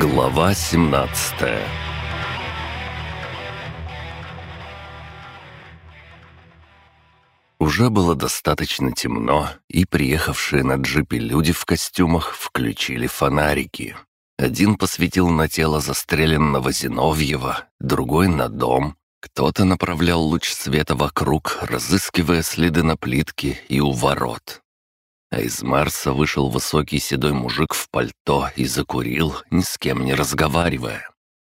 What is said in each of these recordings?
Глава 17 Уже было достаточно темно, и приехавшие на джипе люди в костюмах включили фонарики. Один посветил на тело застреленного Зиновьева, другой — на дом. Кто-то направлял луч света вокруг, разыскивая следы на плитке и у ворот. А из Марса вышел высокий седой мужик в пальто и закурил, ни с кем не разговаривая.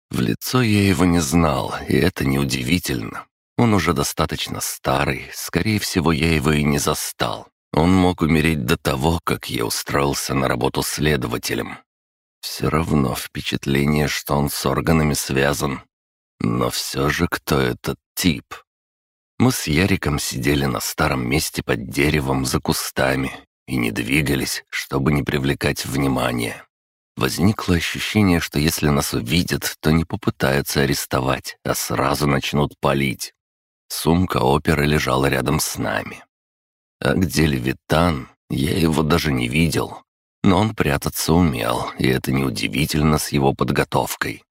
В лицо я его не знал, и это неудивительно. Он уже достаточно старый, скорее всего, я его и не застал. Он мог умереть до того, как я устроился на работу следователем. Все равно впечатление, что он с органами связан. Но все же кто этот тип? Мы с Яриком сидели на старом месте под деревом за кустами и не двигались, чтобы не привлекать внимания. Возникло ощущение, что если нас увидят, то не попытаются арестовать, а сразу начнут палить. Сумка оперы лежала рядом с нами. А где Левитан, я его даже не видел. Но он прятаться умел, и это неудивительно с его подготовкой.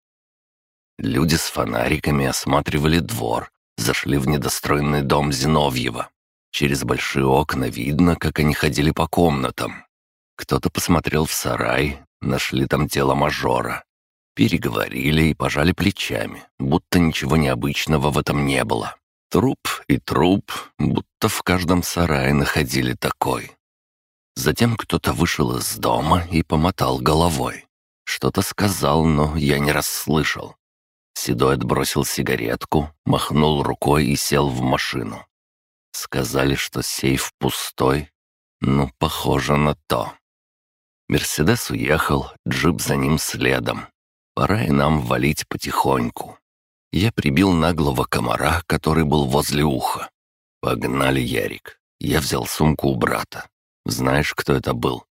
Люди с фонариками осматривали двор, зашли в недостроенный дом Зиновьева. Через большие окна видно, как они ходили по комнатам. Кто-то посмотрел в сарай, нашли там тело мажора. Переговорили и пожали плечами, будто ничего необычного в этом не было. Труп и труп, будто в каждом сарае находили такой. Затем кто-то вышел из дома и помотал головой. Что-то сказал, но я не расслышал. Седой отбросил сигаретку, махнул рукой и сел в машину. Сказали, что сейф пустой. Ну, похоже на то. Мерседес уехал, джип за ним следом. Пора и нам валить потихоньку. Я прибил наглого комара, который был возле уха. «Погнали, Ярик». Я взял сумку у брата. Знаешь, кто это был?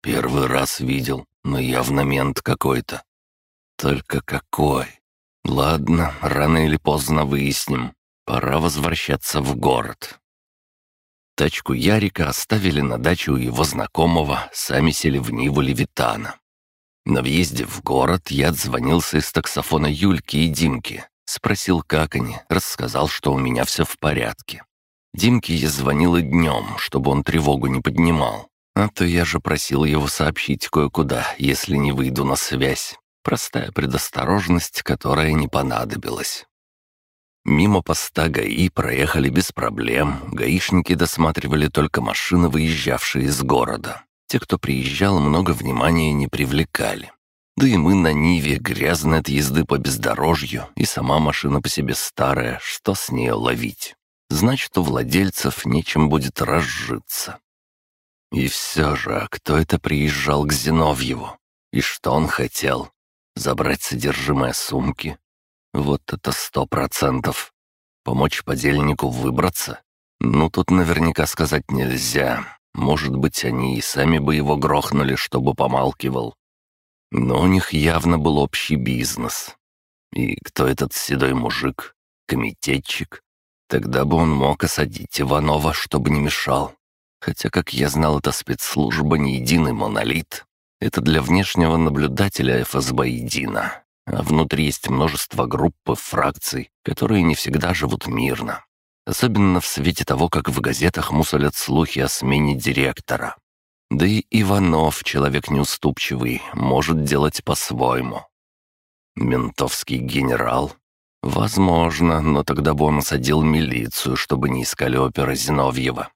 Первый раз видел, но явно мент какой-то. Только какой? Ладно, рано или поздно выясним. Пора возвращаться в город. Тачку Ярика оставили на даче у его знакомого, сами сели в Ниву Левитана. На въезде в город я отзвонился из таксофона Юльки и Димки. Спросил, как они, рассказал, что у меня все в порядке. Димке я звонил днем, чтобы он тревогу не поднимал. А то я же просил его сообщить кое-куда, если не выйду на связь. Простая предосторожность, которая не понадобилась. Мимо поста ГАИ проехали без проблем, гаишники досматривали только машины, выезжавшие из города. Те, кто приезжал, много внимания не привлекали. Да и мы на Ниве грязны от езды по бездорожью, и сама машина по себе старая, что с нее ловить? Значит, у владельцев нечем будет разжиться. И все же, а кто это приезжал к Зиновьеву? И что он хотел? Забрать содержимое сумки? Вот это сто процентов. Помочь подельнику выбраться? Ну, тут наверняка сказать нельзя. Может быть, они и сами бы его грохнули, чтобы помалкивал. Но у них явно был общий бизнес. И кто этот седой мужик? Комитетчик? Тогда бы он мог осадить Иванова, чтобы не мешал. Хотя, как я знал, эта спецслужба не единый монолит. Это для внешнего наблюдателя ФСБ едино а внутри есть множество групп и фракций, которые не всегда живут мирно. Особенно в свете того, как в газетах мусолят слухи о смене директора. Да и Иванов, человек неуступчивый, может делать по-своему. Ментовский генерал? Возможно, но тогда бы он осадил милицию, чтобы не искали опера Зиновьева.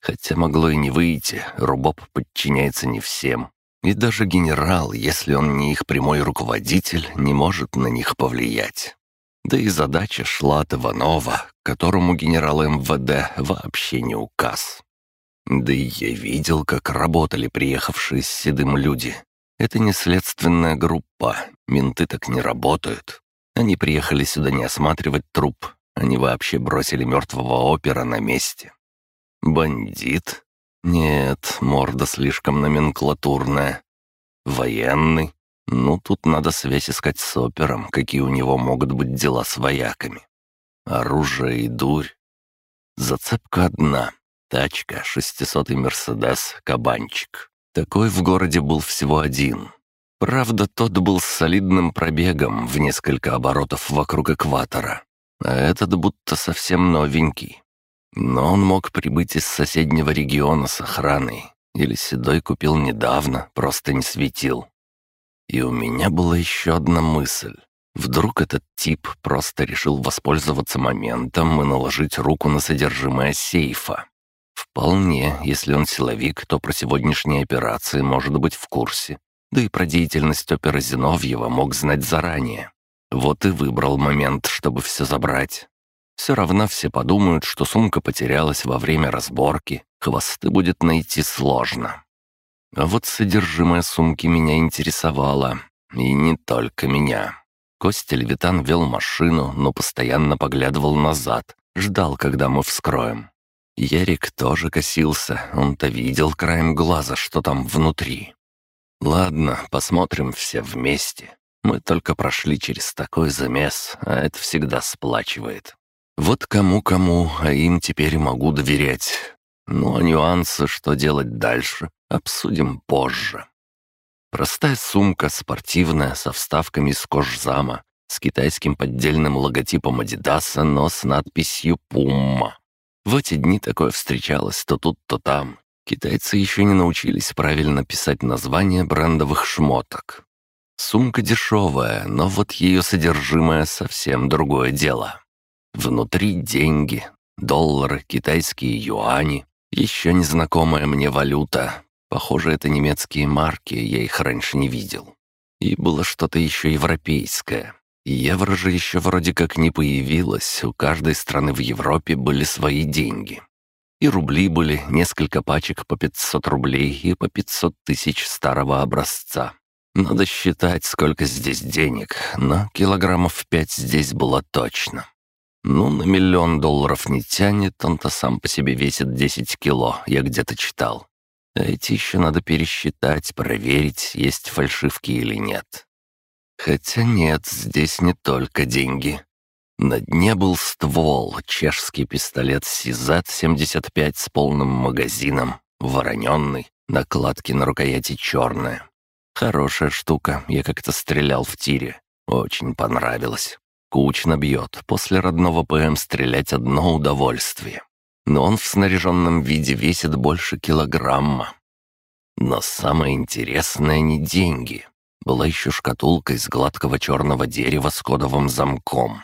Хотя могло и не выйти, Рубоп подчиняется не всем. И даже генерал, если он не их прямой руководитель, не может на них повлиять. Да и задача шла от Иванова, которому генерал МВД вообще не указ. Да и я видел, как работали приехавшие с седым люди. Это не следственная группа, менты так не работают. Они приехали сюда не осматривать труп, они вообще бросили мертвого опера на месте. Бандит? Нет, морда слишком номенклатурная. Военный? Ну, тут надо связь искать с опером, какие у него могут быть дела с вояками. Оружие и дурь. Зацепка одна. Тачка, шестисотый Мерседес, кабанчик. Такой в городе был всего один. Правда, тот был с солидным пробегом в несколько оборотов вокруг экватора, а этот будто совсем новенький. Но он мог прибыть из соседнего региона с охраной, или Седой купил недавно, просто не светил. И у меня была еще одна мысль. Вдруг этот тип просто решил воспользоваться моментом и наложить руку на содержимое сейфа. Вполне, если он силовик, то про сегодняшние операции может быть в курсе. Да и про деятельность опера Зиновьева мог знать заранее. Вот и выбрал момент, чтобы все забрать. Все равно все подумают, что сумка потерялась во время разборки, хвосты будет найти сложно. А вот содержимое сумки меня интересовало. И не только меня. Костя Левитан вел машину, но постоянно поглядывал назад, ждал, когда мы вскроем. Ярик тоже косился, он-то видел краем глаза, что там внутри. Ладно, посмотрим все вместе. Мы только прошли через такой замес, а это всегда сплачивает. Вот кому-кому, а им теперь могу доверять. Ну а нюансы, что делать дальше, обсудим позже. Простая сумка, спортивная, со вставками из кожзама, с китайским поддельным логотипом Адидаса, но с надписью «Пумма». В эти дни такое встречалось то тут, то там. Китайцы еще не научились правильно писать названия брендовых шмоток. Сумка дешевая, но вот ее содержимое совсем другое дело. Внутри деньги, доллары, китайские юани, еще незнакомая мне валюта. Похоже, это немецкие марки, я их раньше не видел. И было что-то еще европейское. Евро же еще вроде как не появилось, у каждой страны в Европе были свои деньги. И рубли были, несколько пачек по 500 рублей и по 500 тысяч старого образца. Надо считать, сколько здесь денег, но килограммов пять здесь было точно. Ну, на миллион долларов не тянет, он-то сам по себе весит 10 кило, я где-то читал. А эти еще надо пересчитать, проверить, есть фальшивки или нет. Хотя нет, здесь не только деньги. На дне был ствол, чешский пистолет CZ-75 с полным магазином, вороненный, накладки на рукояти черные. Хорошая штука, я как-то стрелял в тире, очень понравилось. Кучно бьет, после родного ПМ стрелять одно удовольствие. Но он в снаряженном виде весит больше килограмма. Но самое интересное не деньги. Была еще шкатулка из гладкого черного дерева с кодовым замком.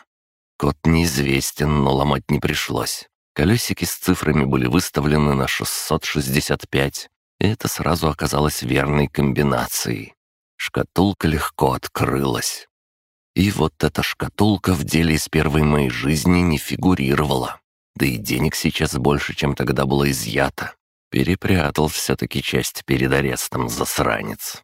Код неизвестен, но ломать не пришлось. Колесики с цифрами были выставлены на 665, и это сразу оказалось верной комбинацией. Шкатулка легко открылась. И вот эта шкатулка в деле из первой моей жизни не фигурировала. Да и денег сейчас больше, чем тогда было изъято. Перепрятал все-таки часть перед арестом, засранец.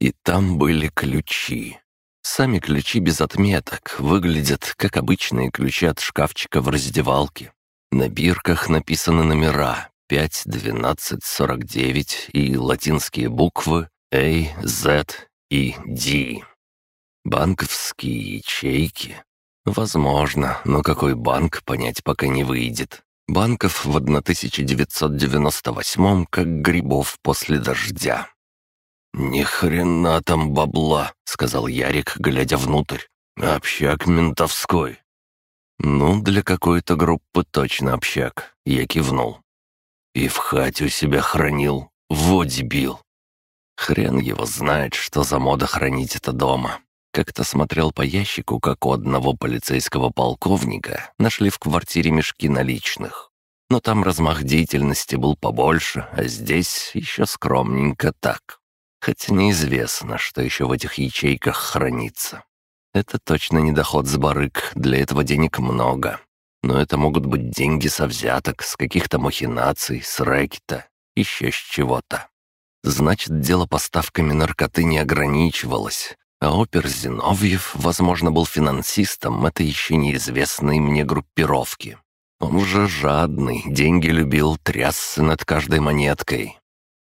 И там были ключи. Сами ключи без отметок выглядят, как обычные ключи от шкафчика в раздевалке. На бирках написаны номера 5, 12, 49 и латинские буквы A, Z и D. Банковские ячейки? Возможно, но какой банк, понять пока не выйдет. Банков в 1998 как грибов после дождя. «Ни хрена там бабла», — сказал Ярик, глядя внутрь. «Общак ментовской». «Ну, для какой-то группы точно общак», — я кивнул. «И в хате у себя хранил. Вот дебил». Хрен его знает, что за мода хранить это дома. Как-то смотрел по ящику, как у одного полицейского полковника нашли в квартире мешки наличных. Но там размах деятельности был побольше, а здесь еще скромненько так. Хотя неизвестно, что еще в этих ячейках хранится. Это точно не доход с барык, для этого денег много. Но это могут быть деньги со взяток, с каких-то махинаций, с рэкета, еще с чего-то. Значит, дело поставками наркоты не ограничивалось, а опер Зиновьев, возможно, был финансистом это еще неизвестной мне группировки. Он уже жадный, деньги любил, трясся над каждой монеткой.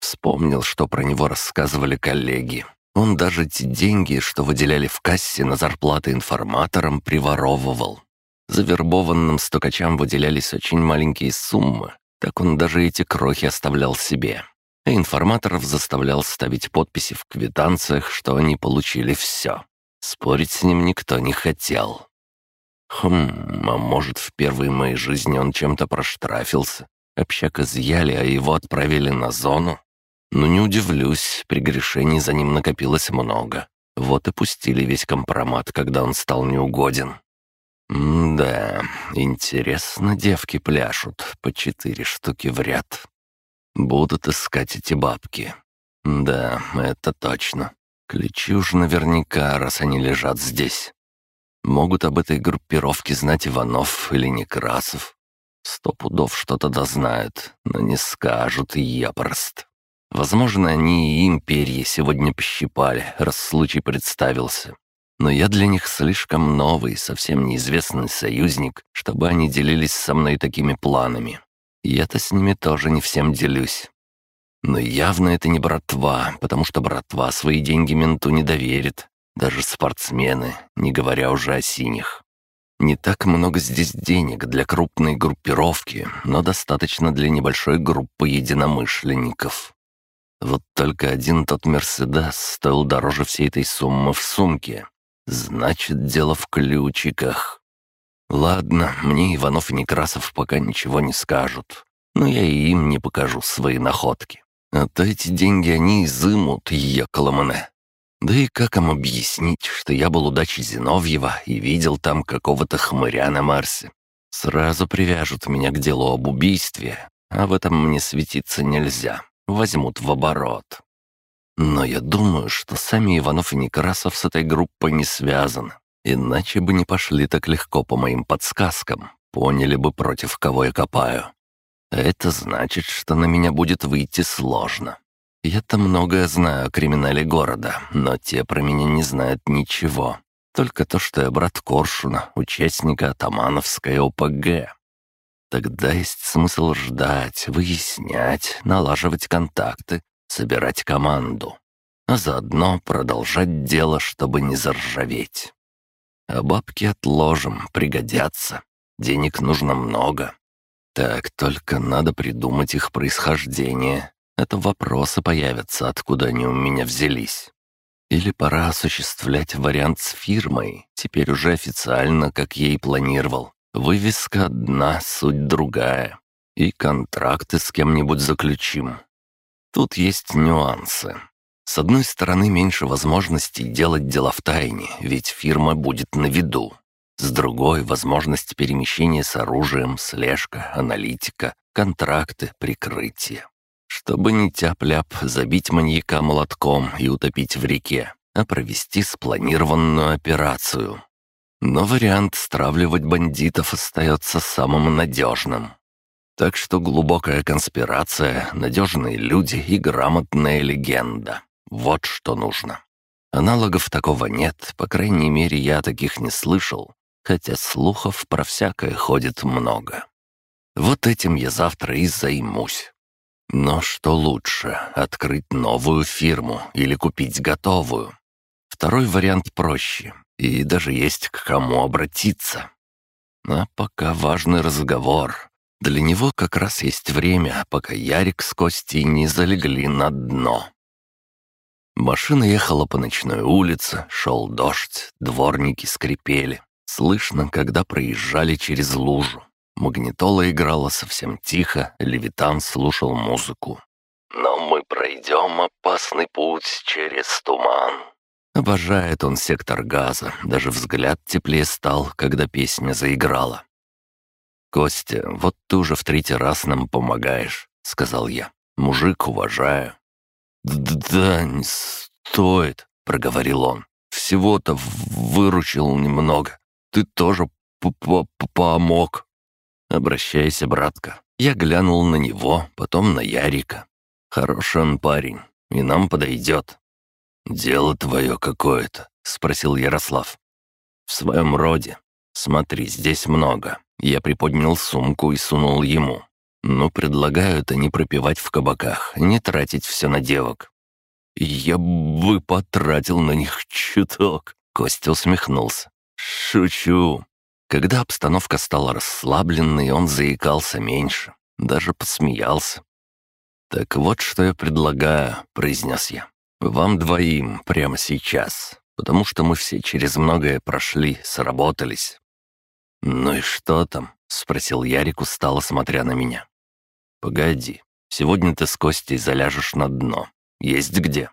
Вспомнил, что про него рассказывали коллеги. Он даже те деньги, что выделяли в кассе на зарплаты информаторам, приворовывал. Завербованным стукачам выделялись очень маленькие суммы, так он даже эти крохи оставлял себе. А информаторов заставлял ставить подписи в квитанциях, что они получили все. Спорить с ним никто не хотел. Хм, а может, в первой моей жизни он чем-то проштрафился? Общак изъяли, а его отправили на зону? Ну, не удивлюсь, прегрешений за ним накопилось много. Вот и пустили весь компромат, когда он стал неугоден. М-да, интересно девки пляшут, по четыре штуки в ряд. Будут искать эти бабки. Да, это точно. Ключи уж наверняка, раз они лежат здесь. Могут об этой группировке знать Иванов или Некрасов. Сто пудов что-то дознают, но не скажут япрост. Возможно, они и империи сегодня пощипали, раз случай представился. Но я для них слишком новый, совсем неизвестный союзник, чтобы они делились со мной такими планами. Я-то с ними тоже не всем делюсь. Но явно это не братва, потому что братва свои деньги менту не доверит. Даже спортсмены, не говоря уже о синих. Не так много здесь денег для крупной группировки, но достаточно для небольшой группы единомышленников. Вот только один тот «Мерседес» стоил дороже всей этой суммы в сумке. Значит, дело в ключиках. Ладно, мне Иванов и Некрасов пока ничего не скажут, но я и им не покажу свои находки. А то эти деньги они изымут, Яколомане. Да и как им объяснить, что я был у дачи Зиновьева и видел там какого-то хмыря на Марсе? Сразу привяжут меня к делу об убийстве, а в этом мне светиться нельзя возьмут в оборот. Но я думаю, что сами Иванов и Некрасов с этой группой не связаны. Иначе бы не пошли так легко по моим подсказкам, поняли бы, против кого я копаю. Это значит, что на меня будет выйти сложно. Я-то многое знаю о криминале города, но те про меня не знают ничего. Только то, что я брат Коршуна, участника Атамановской ОПГ. Тогда есть смысл ждать, выяснять, налаживать контакты, собирать команду, а заодно продолжать дело, чтобы не заржаветь. А бабки отложим, пригодятся. Денег нужно много. Так, только надо придумать их происхождение. Это вопросы появятся, откуда они у меня взялись. Или пора осуществлять вариант с фирмой, теперь уже официально, как я и планировал. Вывеска одна, суть другая. И контракты с кем-нибудь заключим. Тут есть нюансы. С одной стороны, меньше возможностей делать дела в тайне, ведь фирма будет на виду. С другой — возможность перемещения с оружием, слежка, аналитика, контракты, прикрытие. Чтобы не тяп-ляп забить маньяка молотком и утопить в реке, а провести спланированную операцию. Но вариант стравливать бандитов остается самым надежным. Так что глубокая конспирация, надежные люди и грамотная легенда. Вот что нужно. Аналогов такого нет, по крайней мере, я таких не слышал, хотя слухов про всякое ходит много. Вот этим я завтра и займусь. Но что лучше, открыть новую фирму или купить готовую? Второй вариант проще и даже есть к кому обратиться. А пока важный разговор. Для него как раз есть время, пока Ярик с Костей не залегли на дно. Машина ехала по ночной улице, шел дождь, дворники скрипели. Слышно, когда проезжали через лужу. Магнитола играла совсем тихо, Левитан слушал музыку. «Но мы пройдем опасный путь через туман», Обожает он сектор газа, даже взгляд теплее стал, когда песня заиграла. «Костя, вот ты уже в третий раз нам помогаешь», — сказал я. «Мужик, уважаю». «Да, не стоит», — проговорил он. «Всего-то выручил немного. Ты тоже п -п помог». «Обращайся, братка». Я глянул на него, потом на Ярика. «Хороший он парень, и нам подойдет. «Дело твое какое-то?» — спросил Ярослав. «В своем роде. Смотри, здесь много». Я приподнял сумку и сунул ему. «Ну, предлагаю это не пропивать в кабаках, не тратить все на девок». «Я бы потратил на них чуток», — Костя усмехнулся. «Шучу». Когда обстановка стала расслабленной, он заикался меньше, даже посмеялся. «Так вот, что я предлагаю», — произнес я. «Вам двоим прямо сейчас, потому что мы все через многое прошли, сработались». «Ну и что там?» — спросил Ярик, устало смотря на меня. «Погоди, сегодня ты с Костей заляжешь на дно. Есть где?»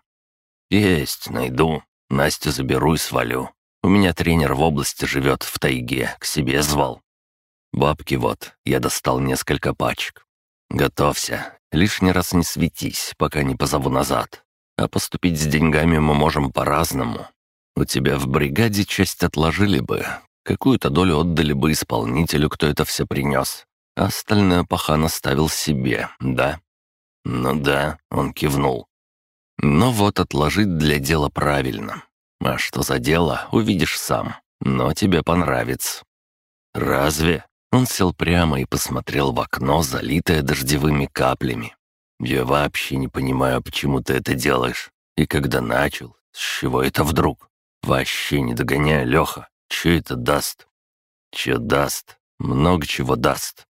«Есть, найду. Настю заберу и свалю. У меня тренер в области живет, в тайге, к себе звал. Бабки вот, я достал несколько пачек. Готовься, лишний раз не светись, пока не позову назад. А поступить с деньгами мы можем по-разному. У тебя в бригаде часть отложили бы, какую-то долю отдали бы исполнителю, кто это все принес, остальное пахан оставил себе, да? Ну да, он кивнул. Но вот отложить для дела правильно. А что за дело, увидишь сам. Но тебе понравится. Разве? Он сел прямо и посмотрел в окно, залитое дождевыми каплями. «Я вообще не понимаю, почему ты это делаешь. И когда начал, с чего это вдруг? Вообще не догоняю, Леха. Че это даст?» «Че даст? Много чего даст.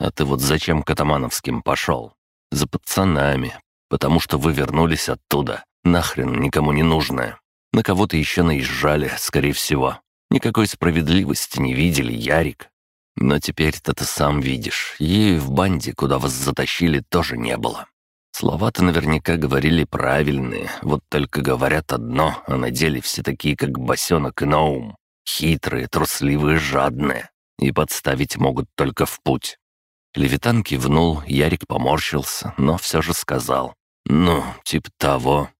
А ты вот зачем к Атамановским пошел? За пацанами, потому что вы вернулись оттуда. Нахрен никому не нужное. На кого-то еще наезжали, скорее всего. Никакой справедливости не видели, Ярик. Но теперь-то ты сам видишь, ей в банде, куда вас затащили, тоже не было. Слова-то наверняка говорили правильные, вот только говорят одно, а на деле все такие, как босенок и наум. Хитрые, трусливые, жадные. И подставить могут только в путь. Левитан кивнул, Ярик поморщился, но все же сказал. «Ну, типа того.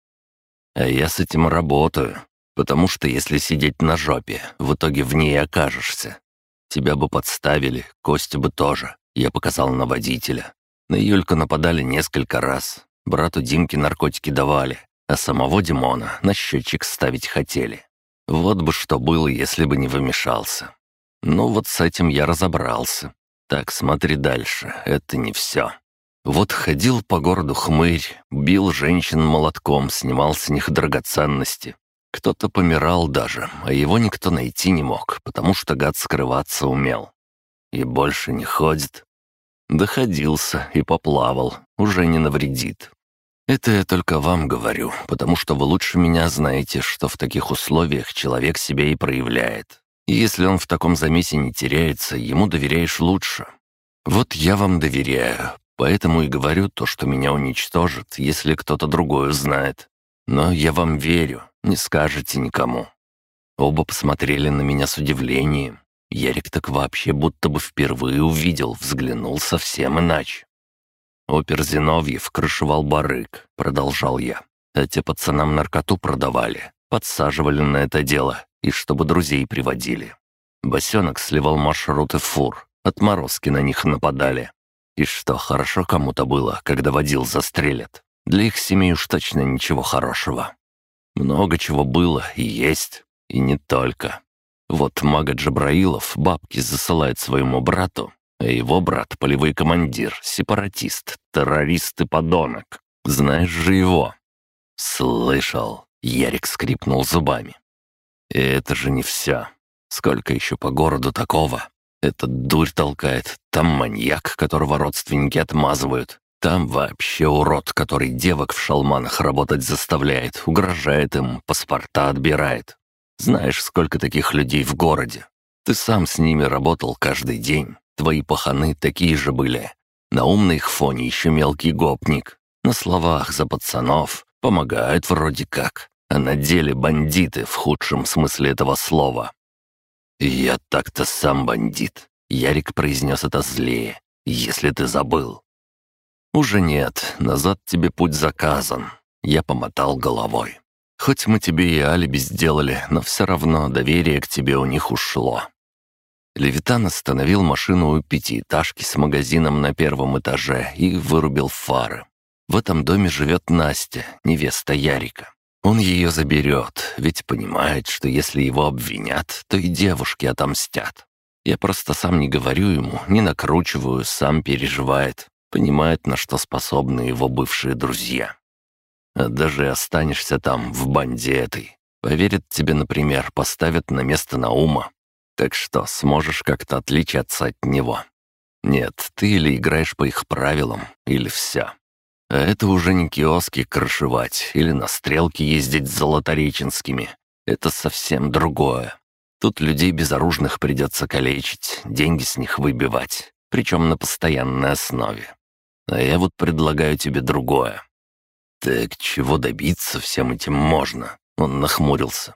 А я с этим работаю, потому что если сидеть на жопе, в итоге в ней окажешься. Тебя бы подставили, Костю бы тоже. Я показал на водителя. На Юльку нападали несколько раз. Брату Димке наркотики давали, а самого Димона на счетчик ставить хотели. Вот бы что было, если бы не вымешался. Ну вот с этим я разобрался. Так, смотри дальше, это не все. Вот ходил по городу хмырь, бил женщин молотком, снимал с них драгоценности. Кто-то помирал даже, а его никто найти не мог, потому что гад скрываться умел. И больше не ходит. Доходился и поплавал, уже не навредит. Это я только вам говорю, потому что вы лучше меня знаете, что в таких условиях человек себя и проявляет. И если он в таком замесе не теряется, ему доверяешь лучше. Вот я вам доверяю, Поэтому и говорю то, что меня уничтожит, если кто-то другой узнает. Но я вам верю, не скажете никому». Оба посмотрели на меня с удивлением. Ярик так вообще будто бы впервые увидел, взглянул совсем иначе. «Опер Зиновьев крышевал барык», — продолжал я. «А те пацанам наркоту продавали, подсаживали на это дело, и чтобы друзей приводили. Босенок сливал маршруты фур, отморозки на них нападали. И что, хорошо кому-то было, когда водил застрелят? Для их семей уж точно ничего хорошего. Много чего было и есть, и не только. Вот мага Джабраилов бабки засылает своему брату, а его брат — полевой командир, сепаратист, террорист и подонок. Знаешь же его?» «Слышал», — Ярик скрипнул зубами. И «Это же не все. Сколько еще по городу такого? Этот дурь толкает, там маньяк, которого родственники отмазывают. Там вообще урод, который девок в шалманах работать заставляет, угрожает им, паспорта отбирает. Знаешь, сколько таких людей в городе? Ты сам с ними работал каждый день. Твои паханы такие же были. На умной их фоне еще мелкий гопник. На словах за пацанов. Помогают вроде как. А на деле бандиты в худшем смысле этого слова. «Я так-то сам бандит», — Ярик произнес это злее, «если ты забыл». «Уже нет, назад тебе путь заказан», — я помотал головой. «Хоть мы тебе и алиби сделали, но все равно доверие к тебе у них ушло». Левитан остановил машину у пятиэтажки с магазином на первом этаже и вырубил фары. В этом доме живет Настя, невеста Ярика. Он ее заберет, ведь понимает, что если его обвинят, то и девушки отомстят. Я просто сам не говорю ему, не накручиваю, сам переживает, понимает, на что способны его бывшие друзья. А даже останешься там, в банде этой, поверят тебе, например, поставят на место Наума. Так что сможешь как-то отличаться от него. Нет, ты или играешь по их правилам, или все. А это уже не киоски крышевать или на стрелки ездить с золотореченскими. Это совсем другое. Тут людей безоружных придется калечить, деньги с них выбивать, причем на постоянной основе. А я вот предлагаю тебе другое. Так чего добиться всем этим можно? Он нахмурился.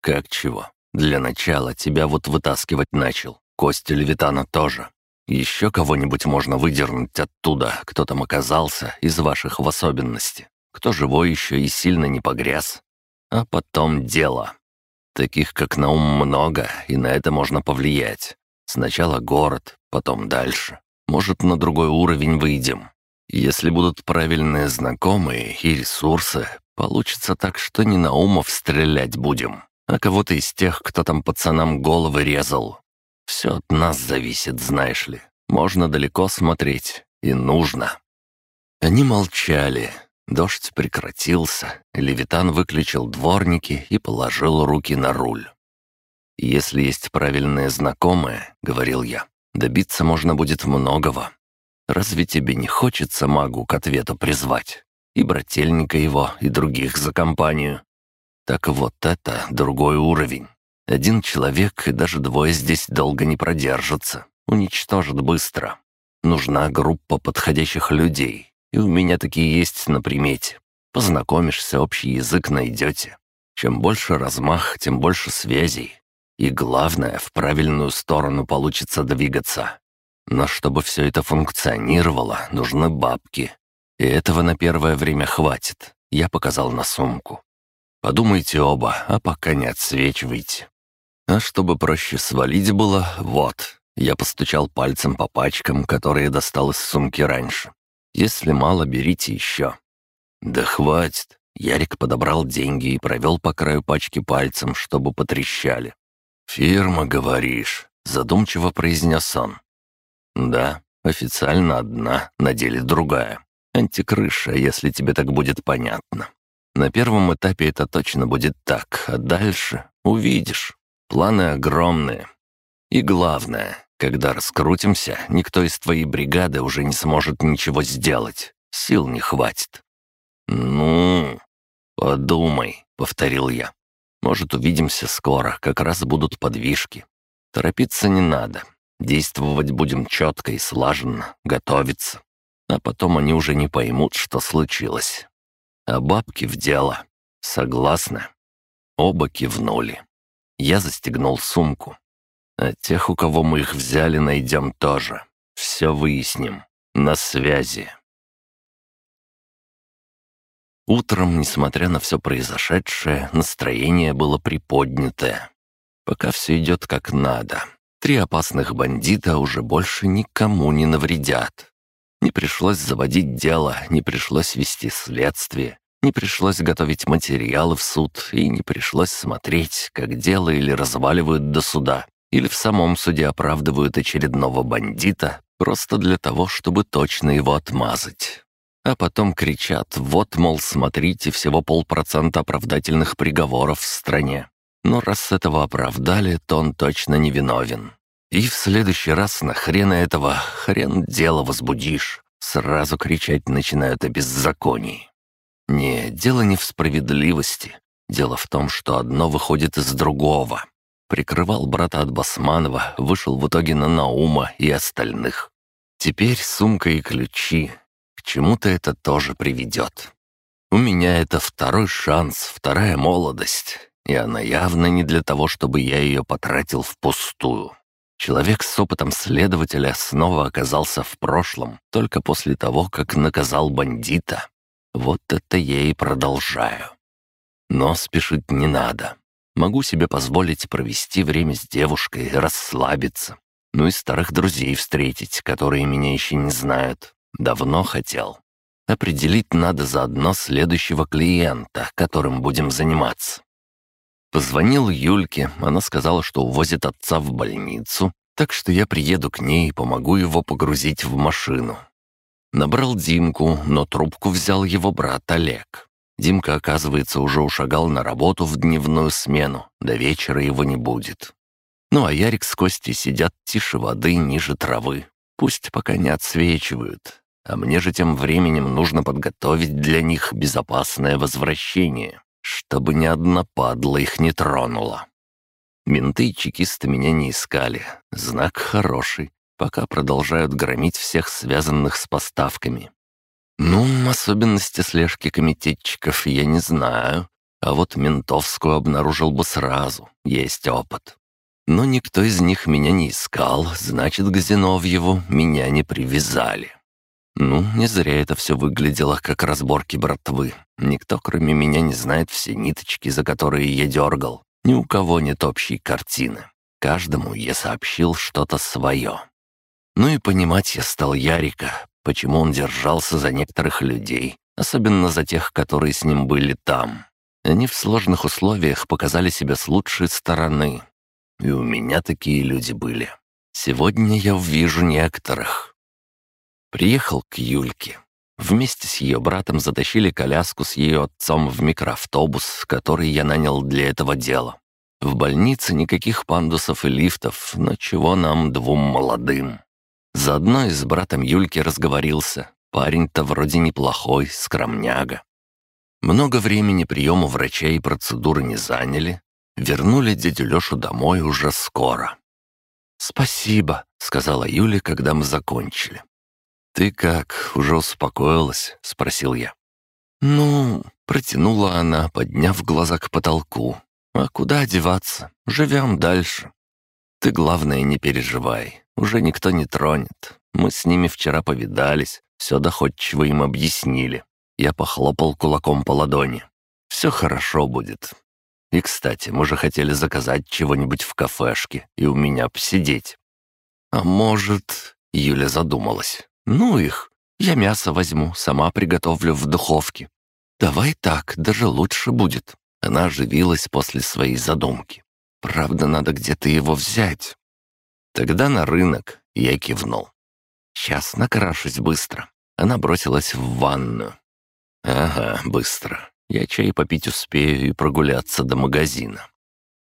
Как чего? Для начала тебя вот вытаскивать начал. Костя Левитана тоже. Еще кого-нибудь можно выдернуть оттуда, кто там оказался, из ваших в особенности. Кто живой еще и сильно не погряз. А потом дело. Таких, как Наум, много, и на это можно повлиять. Сначала город, потом дальше. Может, на другой уровень выйдем. Если будут правильные знакомые и ресурсы, получится так, что не Наумов стрелять будем, а кого-то из тех, кто там пацанам головы резал. Все от нас зависит, знаешь ли. Можно далеко смотреть. И нужно». Они молчали. Дождь прекратился. Левитан выключил дворники и положил руки на руль. «Если есть правильные знакомые, — говорил я, — добиться можно будет многого. Разве тебе не хочется магу к ответу призвать? И брательника его, и других за компанию. Так вот это другой уровень. Один человек и даже двое здесь долго не продержатся. Уничтожат быстро. Нужна группа подходящих людей. И у меня такие есть на примете. Познакомишься, общий язык найдете. Чем больше размах, тем больше связей. И главное, в правильную сторону получится двигаться. Но чтобы все это функционировало, нужны бабки. И этого на первое время хватит. Я показал на сумку. Подумайте оба, а пока не отсвечивайте. А чтобы проще свалить было, вот. Я постучал пальцем по пачкам, которые достал из сумки раньше. Если мало, берите еще. Да хватит. Ярик подобрал деньги и провел по краю пачки пальцем, чтобы потрещали. «Фирма, говоришь?» — задумчиво произнес он. «Да, официально одна, на деле другая. Антикрыша, если тебе так будет понятно. На первом этапе это точно будет так, а дальше увидишь. Планы огромные. И главное, когда раскрутимся, никто из твоей бригады уже не сможет ничего сделать. Сил не хватит. «Ну, подумай», — повторил я. «Может, увидимся скоро, как раз будут подвижки. Торопиться не надо. Действовать будем четко и слаженно, готовиться. А потом они уже не поймут, что случилось. А бабки в дело. Согласны?» Оба кивнули. Я застегнул сумку. А тех, у кого мы их взяли, найдем тоже. Все выясним. На связи. Утром, несмотря на все произошедшее, настроение было приподнятое. Пока все идет как надо. Три опасных бандита уже больше никому не навредят. Не пришлось заводить дело, не пришлось вести следствие, не пришлось готовить материалы в суд и не пришлось смотреть, как дело или разваливают до суда, или в самом суде оправдывают очередного бандита просто для того, чтобы точно его отмазать. А потом кричат, вот, мол, смотрите, всего полпроцента оправдательных приговоров в стране. Но раз этого оправдали, то он точно не виновен. И в следующий раз на хрена этого хрен дело возбудишь. Сразу кричать начинают о беззаконии. Не, дело не в справедливости. Дело в том, что одно выходит из другого. Прикрывал брата от Басманова, вышел в итоге на Наума и остальных. Теперь сумка и ключи. К чему-то это тоже приведет. У меня это второй шанс, вторая молодость. И она явно не для того, чтобы я ее потратил впустую. Человек с опытом следователя снова оказался в прошлом, только после того, как наказал бандита. Вот это я и продолжаю. Но спешить не надо. Могу себе позволить провести время с девушкой, расслабиться. Ну и старых друзей встретить, которые меня еще не знают. Давно хотел. Определить надо заодно следующего клиента, которым будем заниматься. Позвонил Юльке, она сказала, что увозит отца в больницу, так что я приеду к ней и помогу его погрузить в машину. Набрал Димку, но трубку взял его брат Олег. Димка, оказывается, уже ушагал на работу в дневную смену, до вечера его не будет. Ну а Ярик с Костей сидят тише воды, ниже травы. Пусть пока не отсвечивают. а мне же тем временем нужно подготовить для них безопасное возвращение, чтобы ни одна падла их не тронула. Менты и чекисты меня не искали. Знак хороший. Пока продолжают громить всех связанных с поставками. Ну, особенности слежки комитетчиков я не знаю. А вот ментовскую обнаружил бы сразу. Есть опыт. Но никто из них меня не искал, значит, к Зиновьеву меня не привязали. Ну, не зря это все выглядело как разборки братвы. Никто, кроме меня, не знает все ниточки, за которые я дергал. Ни у кого нет общей картины. Каждому я сообщил что-то свое. Ну и понимать я стал Ярика, почему он держался за некоторых людей, особенно за тех, которые с ним были там. Они в сложных условиях показали себя с лучшей стороны. И у меня такие люди были. Сегодня я увижу некоторых. Приехал к Юльке. Вместе с ее братом затащили коляску с ее отцом в микроавтобус, который я нанял для этого дела. В больнице никаких пандусов и лифтов, но чего нам двум молодым? Заодно и с братом Юльки разговорился. Парень-то вроде неплохой, скромняга. Много времени приему врача и процедуры не заняли. Вернули дядю Лешу домой уже скоро. «Спасибо», — сказала Юля, когда мы закончили. «Ты как, уже успокоилась?» — спросил я. «Ну...» — протянула она, подняв глаза к потолку. «А куда одеваться? Живем дальше. Ты, главное, не переживай. Уже никто не тронет. Мы с ними вчера повидались, все доходчиво им объяснили. Я похлопал кулаком по ладони. Все хорошо будет. И, кстати, мы же хотели заказать чего-нибудь в кафешке и у меня посидеть. А может... Юля задумалась. «Ну их, я мясо возьму, сама приготовлю в духовке. Давай так, даже лучше будет». Она оживилась после своей задумки. «Правда, надо где-то его взять». «Тогда на рынок», — я кивнул. «Сейчас накрашусь быстро». Она бросилась в ванную. «Ага, быстро. Я чай попить успею и прогуляться до магазина.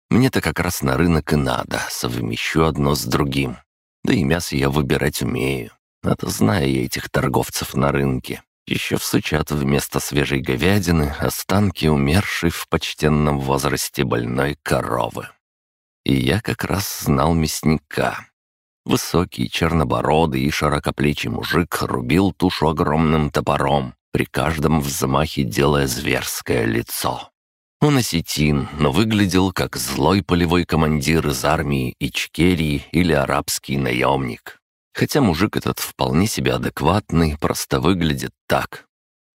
Мне-то как раз на рынок и надо, совмещу одно с другим. Да и мясо я выбирать умею. А то знаю я этих торговцев на рынке. Еще всучат вместо свежей говядины останки умершей в почтенном возрасте больной коровы. И я как раз знал мясника. Высокий, чернобородый и широкоплечий мужик рубил тушу огромным топором, при каждом взмахе делая зверское лицо. Он осетин, но выглядел как злой полевой командир из армии Ичкерии или арабский наемник. Хотя мужик этот вполне себе адекватный, просто выглядит так.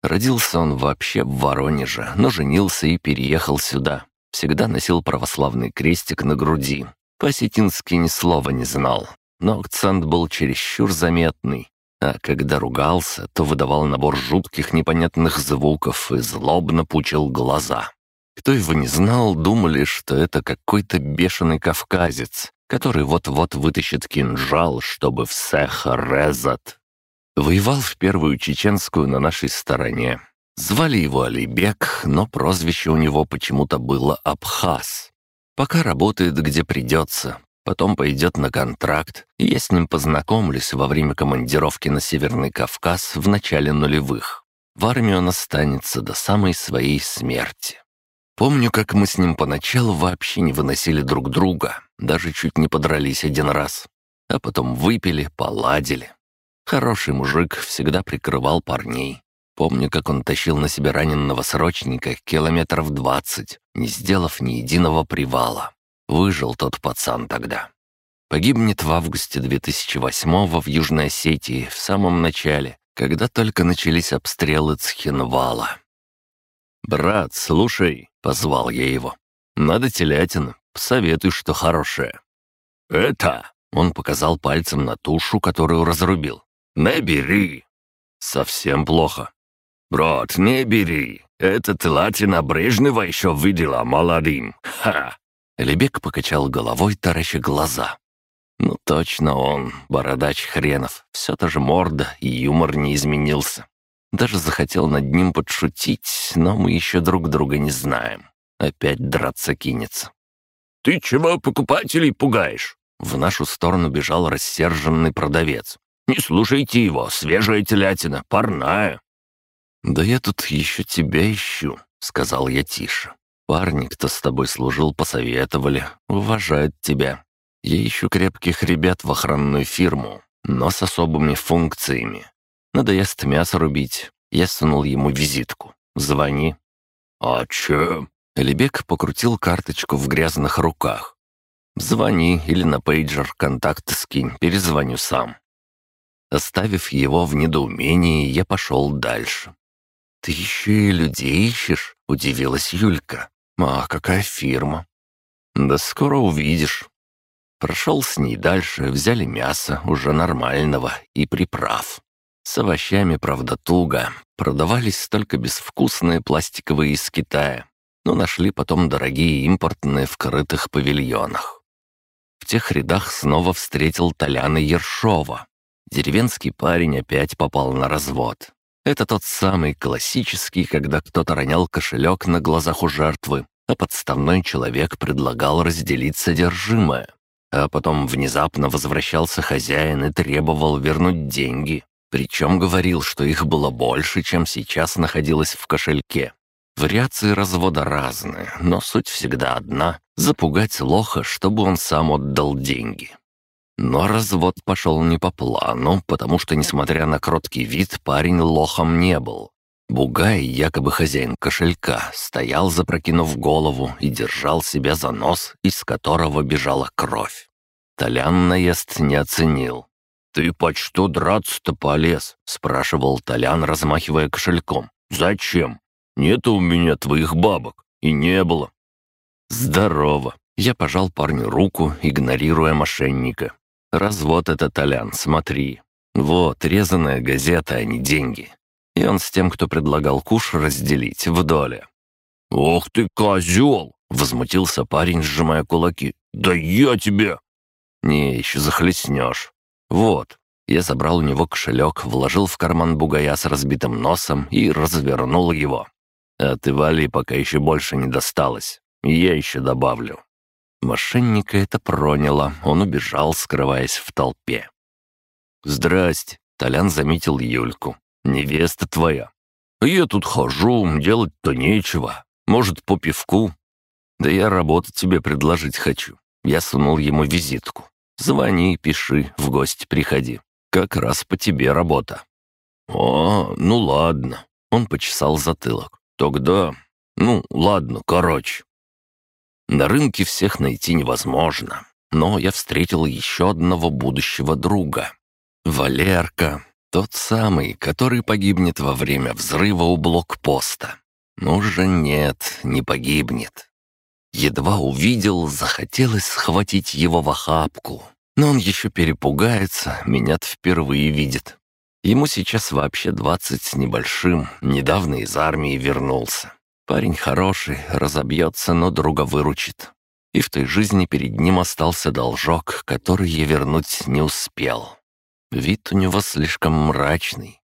Родился он вообще в Воронеже, но женился и переехал сюда. Всегда носил православный крестик на груди. По-осетински ни слова не знал, но акцент был чересчур заметный. А когда ругался, то выдавал набор жутких непонятных звуков и злобно пучил глаза. Кто его не знал, думали, что это какой-то бешеный кавказец, который вот-вот вытащит кинжал, чтобы всех резать. Воевал в первую чеченскую на нашей стороне. Звали его Алибек, но прозвище у него почему-то было Абхаз. Пока работает где придется, потом пойдет на контракт, и я с ним познакомлюсь во время командировки на Северный Кавказ в начале нулевых. В армию он останется до самой своей смерти. Помню, как мы с ним поначалу вообще не выносили друг друга, даже чуть не подрались один раз. А потом выпили, поладили. Хороший мужик всегда прикрывал парней. Помню, как он тащил на себе раненого срочника километров двадцать, не сделав ни единого привала. Выжил тот пацан тогда. Погибнет в августе 2008-го в Южной Осетии в самом начале, когда только начались обстрелы Цхинвала. «Брат, слушай», — позвал я его. «Надо телятина, посоветуй, что хорошее». «Это...» — он показал пальцем на тушу, которую разрубил. «Не бери». «Совсем плохо». «Брат, не бери. Это телятина Брежнева еще видела молодым. Ха!» Лебек покачал головой, тараща глаза. «Ну точно он, бородач хренов. Все та же морда, и юмор не изменился. Даже захотел над ним подшутить, но мы еще друг друга не знаем. Опять драться кинется. «Ты чего покупателей пугаешь?» В нашу сторону бежал рассерженный продавец. Не слушайте его, свежая телятина, парная». «Да я тут еще тебя ищу», — сказал я тише. «Парни, кто с тобой служил, посоветовали, уважают тебя. Я ищу крепких ребят в охранную фирму, но с особыми функциями. Надоест мясо рубить». Я сунул ему визитку. «Звони». «А че?» Лебек покрутил карточку в грязных руках. «Звони или на пейджер контакты скинь, перезвоню сам». Оставив его в недоумении, я пошел дальше. «Ты еще и людей ищешь?» — удивилась Юлька. «А какая фирма?» «Да скоро увидишь». Прошел с ней дальше, взяли мясо, уже нормального, и приправ. С овощами, правда, туго. Продавались только безвкусные пластиковые из Китая. Но нашли потом дорогие импортные в крытых павильонах. В тех рядах снова встретил Толяна Ершова. Деревенский парень опять попал на развод. Это тот самый классический, когда кто-то ронял кошелек на глазах у жертвы, а подставной человек предлагал разделить содержимое. А потом внезапно возвращался хозяин и требовал вернуть деньги. Причем говорил, что их было больше, чем сейчас находилось в кошельке. Вариации развода разные, но суть всегда одна — запугать лоха, чтобы он сам отдал деньги. Но развод пошел не по плану, потому что, несмотря на кроткий вид, парень лохом не был. Бугай, якобы хозяин кошелька, стоял, запрокинув голову, и держал себя за нос, из которого бежала кровь. Толян наезд не оценил. «Ты по что драться-то полез?» — спрашивал Толян, размахивая кошельком. «Зачем? Нет у меня твоих бабок. И не было». «Здорово». Я пожал парню руку, игнорируя мошенника. «Развод это, Толян, смотри. Вот, резаная газета, а не деньги. И он с тем, кто предлагал куш, разделить в доле». «Ох ты, козел!» — возмутился парень, сжимая кулаки. «Да я тебе!» «Не, еще захлестнешь. «Вот». Я забрал у него кошелек, вложил в карман бугая с разбитым носом и развернул его. «А ты вали, пока еще больше не досталось. Я еще добавлю». Мошенника это проняло, он убежал, скрываясь в толпе. «Здрасте», — Толян заметил Юльку. «Невеста твоя». «Я тут хожу, делать-то нечего. Может, по пивку?» «Да я работу тебе предложить хочу». Я сунул ему визитку. Звони, пиши, в гости приходи. Как раз по тебе работа». «А, ну ладно». Он почесал затылок. «Тогда... Ну, ладно, короче». На рынке всех найти невозможно, но я встретил еще одного будущего друга. Валерка, тот самый, который погибнет во время взрыва у блокпоста. Ну же нет, не погибнет. Едва увидел, захотелось схватить его в охапку. Но он еще перепугается, меня-то впервые видит. Ему сейчас вообще двадцать с небольшим, недавно из армии вернулся. Парень хороший, разобьется, но друга выручит. И в той жизни перед ним остался должок, который я вернуть не успел. Вид у него слишком мрачный.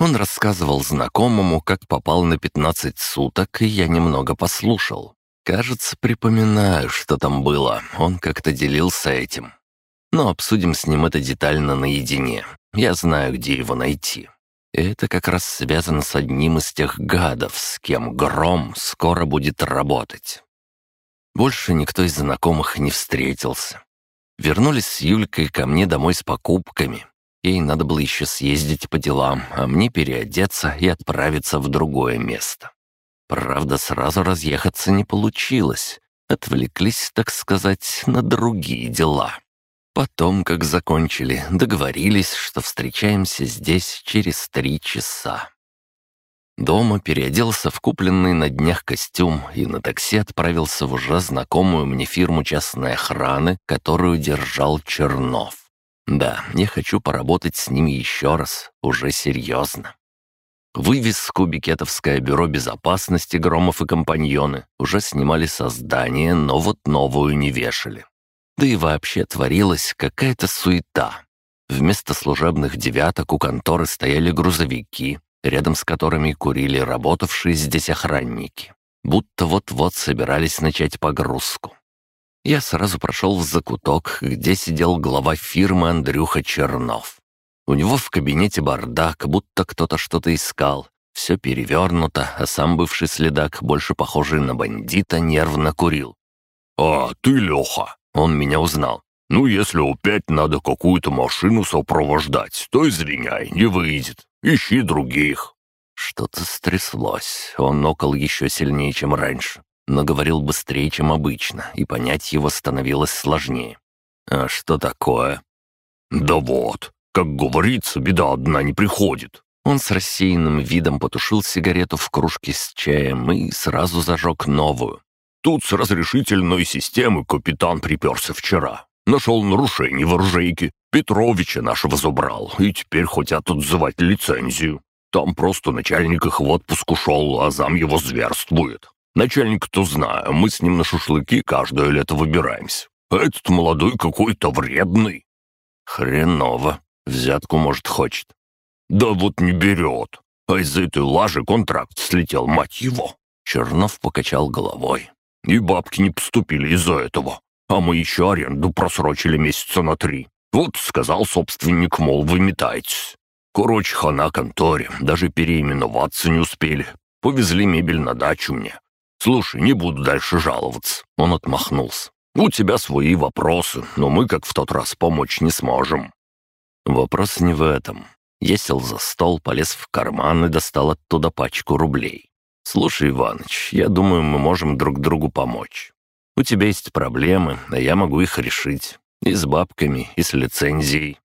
Он рассказывал знакомому, как попал на пятнадцать суток, и я немного послушал. Кажется, припоминаю, что там было. Он как-то делился этим. Но обсудим с ним это детально наедине. Я знаю, где его найти. Это как раз связано с одним из тех гадов, с кем Гром скоро будет работать. Больше никто из знакомых не встретился. Вернулись с Юлькой ко мне домой с покупками. Ей надо было еще съездить по делам, а мне переодеться и отправиться в другое место. Правда, сразу разъехаться не получилось. Отвлеклись, так сказать, на другие дела. Потом, как закончили, договорились, что встречаемся здесь через три часа. Дома переоделся в купленный на днях костюм и на такси отправился в уже знакомую мне фирму частной охраны, которую держал Чернов. Да, я хочу поработать с ними еще раз, уже серьезно. Вывеску «Бикетовское бюро безопасности» Громов и компаньоны уже снимали со здания, но вот новую не вешали. Да и вообще творилась какая-то суета. Вместо служебных девяток у конторы стояли грузовики, рядом с которыми курили работавшие здесь охранники. Будто вот-вот собирались начать погрузку. Я сразу прошел в закуток, где сидел глава фирмы Андрюха Чернов. У него в кабинете бардак, будто кто-то что-то искал. Все перевернуто, а сам бывший следак, больше похожий на бандита, нервно курил. «А, ты Леха!» Он меня узнал. «Ну, если опять надо какую-то машину сопровождать, то извиняй, не выйдет. Ищи других». Что-то стряслось. Он окол еще сильнее, чем раньше, но говорил быстрее, чем обычно, и понять его становилось сложнее. «А что такое?» «Да вот, как говорится, беда одна не приходит». Он с рассеянным видом потушил сигарету в кружке с чаем и сразу зажег новую. Тут с разрешительной системы капитан приперся вчера. Нашел нарушение в оружейке. Петровича нашего забрал, и теперь хотят отзывать лицензию. Там просто начальник их в отпуск ушел, а зам его зверствует. Начальник-то знаю, мы с ним на шашлыки каждое лето выбираемся. Этот молодой какой-то вредный. Хреново. Взятку, может, хочет. Да вот не берет. А из этой лажи контракт слетел, мать его. Чернов покачал головой. И бабки не поступили из-за этого. А мы еще аренду просрочили месяца на три. Вот сказал собственник, мол, вы. Короче, хана конторе, даже переименоваться не успели. Повезли мебель на дачу мне. Слушай, не буду дальше жаловаться. Он отмахнулся. У тебя свои вопросы, но мы, как в тот раз, помочь не сможем. Вопрос не в этом. Я сел за стол, полез в карман и достал оттуда пачку рублей. «Слушай, Иваныч, я думаю, мы можем друг другу помочь. У тебя есть проблемы, а я могу их решить. И с бабками, и с лицензией».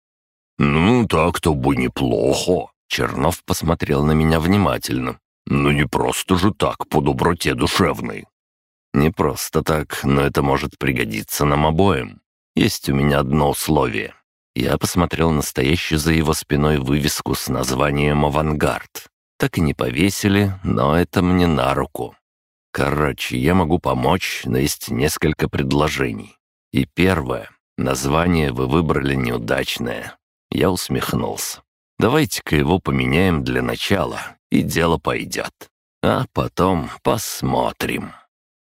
«Ну, так-то бы неплохо». Чернов посмотрел на меня внимательно. «Ну не просто же так, по доброте душевной». «Не просто так, но это может пригодиться нам обоим. Есть у меня одно условие». Я посмотрел на стоящую за его спиной вывеску с названием «Авангард». Так и не повесили, но это мне на руку. Короче, я могу помочь, но есть несколько предложений. И первое. Название вы выбрали неудачное. Я усмехнулся. Давайте-ка его поменяем для начала, и дело пойдет. А потом посмотрим.